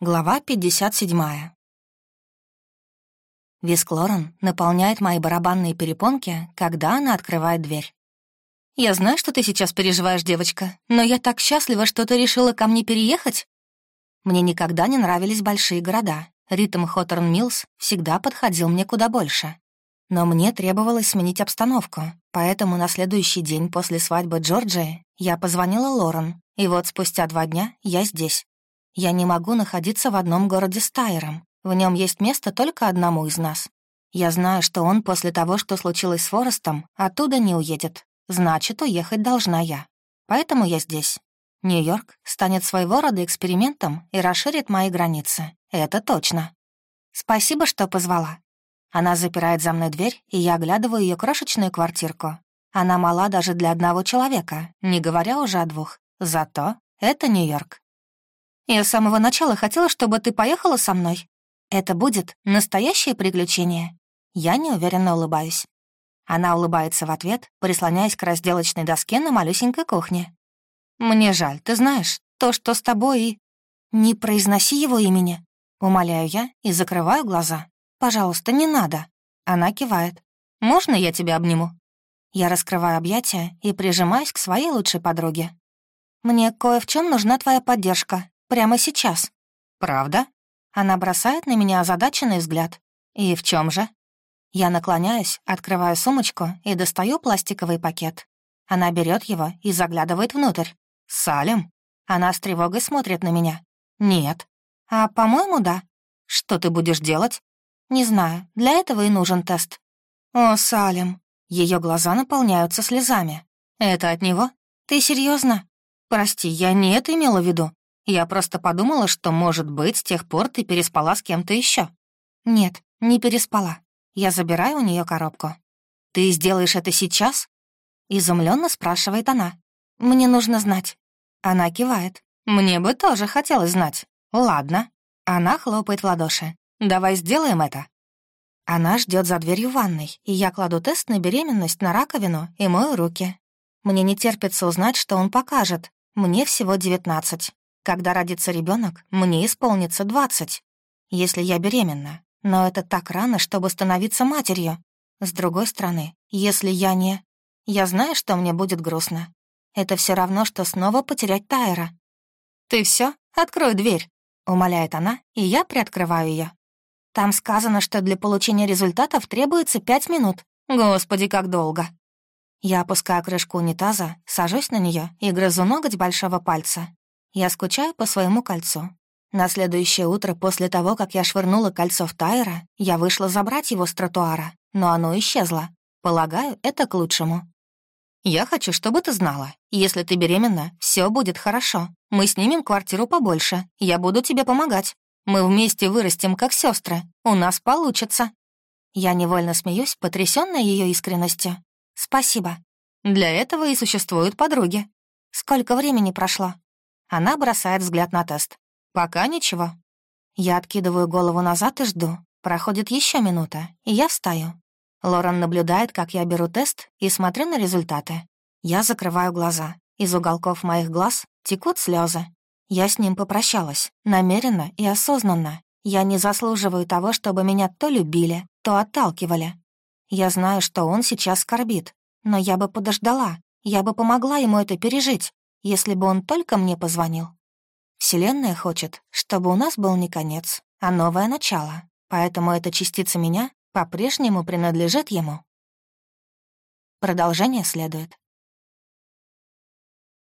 Глава 57. Виск Лорен наполняет мои барабанные перепонки, когда она открывает дверь. «Я знаю, что ты сейчас переживаешь, девочка, но я так счастлива, что ты решила ко мне переехать». Мне никогда не нравились большие города. Ритм Хоторн Миллс всегда подходил мне куда больше. Но мне требовалось сменить обстановку, поэтому на следующий день после свадьбы Джорджии я позвонила Лорен, и вот спустя два дня я здесь. Я не могу находиться в одном городе с Тайером. В нем есть место только одному из нас. Я знаю, что он после того, что случилось с Форестом, оттуда не уедет. Значит, уехать должна я. Поэтому я здесь. Нью-Йорк станет своего рода экспериментом и расширит мои границы. Это точно. Спасибо, что позвала. Она запирает за мной дверь, и я оглядываю ее крошечную квартирку. Она мала даже для одного человека, не говоря уже о двух. Зато это Нью-Йорк. Я с самого начала хотела, чтобы ты поехала со мной. Это будет настоящее приключение. Я неуверенно улыбаюсь. Она улыбается в ответ, прислоняясь к разделочной доске на малюсенькой кухне. «Мне жаль, ты знаешь, то, что с тобой и...» «Не произноси его имени», — умоляю я и закрываю глаза. «Пожалуйста, не надо». Она кивает. «Можно я тебя обниму?» Я раскрываю объятия и прижимаюсь к своей лучшей подруге. «Мне кое в чем нужна твоя поддержка. Прямо сейчас. Правда? Она бросает на меня озадаченный взгляд. И в чем же? Я наклоняюсь, открываю сумочку и достаю пластиковый пакет. Она берет его и заглядывает внутрь. «Салем?» Она с тревогой смотрит на меня. «Нет». «А, по-моему, да». «Что ты будешь делать?» «Не знаю. Для этого и нужен тест». «О, Салем». Ее глаза наполняются слезами. «Это от него? Ты серьезно? Прости, я не это имела в виду. Я просто подумала, что, может быть, с тех пор ты переспала с кем-то еще. Нет, не переспала. Я забираю у нее коробку. Ты сделаешь это сейчас? Изумленно спрашивает она. Мне нужно знать. Она кивает. Мне бы тоже хотелось знать. Ладно. Она хлопает в ладоши. Давай сделаем это. Она ждет за дверью ванной, и я кладу тест на беременность на раковину и мою руки. Мне не терпится узнать, что он покажет. Мне всего девятнадцать. Когда родится ребенок, мне исполнится двадцать. Если я беременна. Но это так рано, чтобы становиться матерью. С другой стороны, если я не... Я знаю, что мне будет грустно. Это все равно, что снова потерять Тайра. «Ты все? Открой дверь», — умоляет она, и я приоткрываю ее. Там сказано, что для получения результатов требуется пять минут. Господи, как долго. Я опускаю крышку унитаза, сажусь на нее и грызу ноготь большого пальца. Я скучаю по своему кольцу. На следующее утро после того, как я швырнула кольцо в Тайра, я вышла забрать его с тротуара, но оно исчезло. Полагаю, это к лучшему. «Я хочу, чтобы ты знала, если ты беременна, все будет хорошо. Мы снимем квартиру побольше, я буду тебе помогать. Мы вместе вырастем, как сестры. У нас получится». Я невольно смеюсь, потрясённая ее искренностью. «Спасибо. Для этого и существуют подруги. Сколько времени прошло?» Она бросает взгляд на тест. «Пока ничего». Я откидываю голову назад и жду. Проходит еще минута, и я встаю. Лорен наблюдает, как я беру тест и смотрю на результаты. Я закрываю глаза. Из уголков моих глаз текут слезы. Я с ним попрощалась, намеренно и осознанно. Я не заслуживаю того, чтобы меня то любили, то отталкивали. Я знаю, что он сейчас скорбит, но я бы подождала, я бы помогла ему это пережить если бы он только мне позвонил. Вселенная хочет, чтобы у нас был не конец, а новое начало, поэтому эта частица меня по-прежнему принадлежит ему. Продолжение следует.